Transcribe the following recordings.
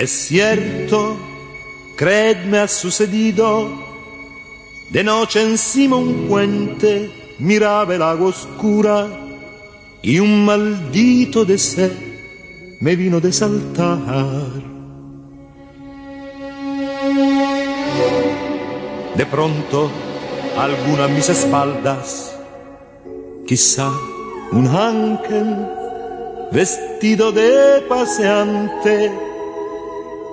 Es cierto, créedme ha sucedido, de noche encima un puente miraba el agua oscura y un maldito deseo me vino de saltar. De pronto, alguna a mis espaldas, quizá un ángel vestido de paseante,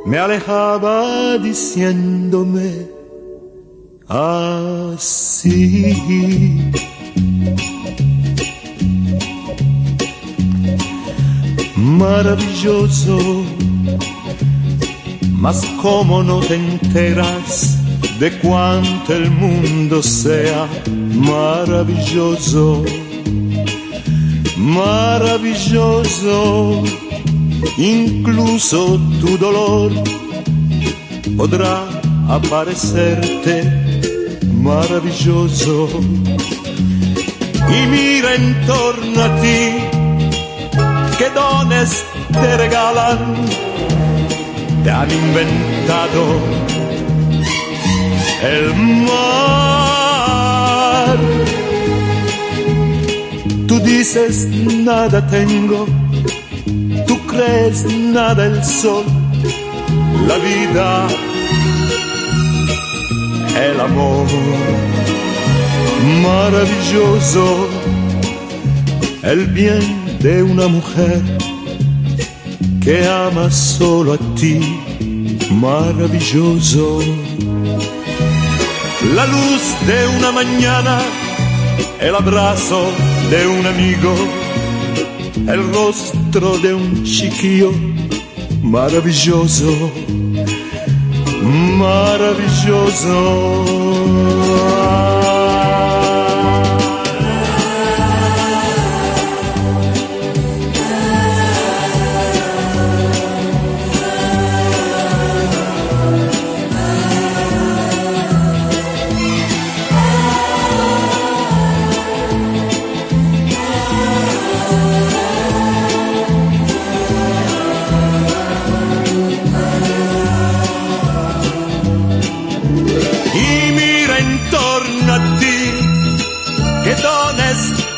me alejaba diciéndome así. Maravilloso, mas como no te enteras de cuánto el mundo sea maravilloso, maravilloso, incluso tu dolor podrá aparecerte maravilloso. Y mira en torno a ti, qué dones te regalan, te han inventado el mar. Tú dices nada tengo, crees nada el sol, la vida, el amor maravilloso, el bien de una mujer que ama solo a ti, maravilloso. La luz de una mañana, el abrazo de un amigo, el rostro de un chiquillo maravilloso, maravilloso.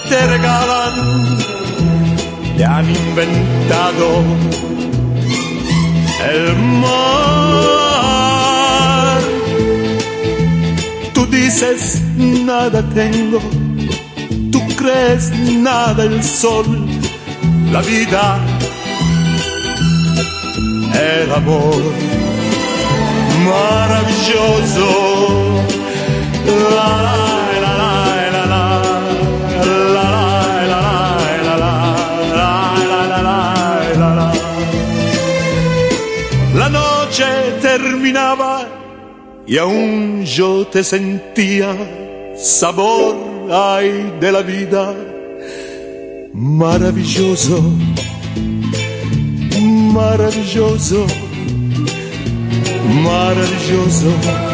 Te regalan, te han inventado el mar. Tú dices nada tengo, tú crees nada el sol, la vida, el amor maravilloso. Terminaba y aún yo te sentía sabor ay de la vida. Maravilloso maravilloso maravilloso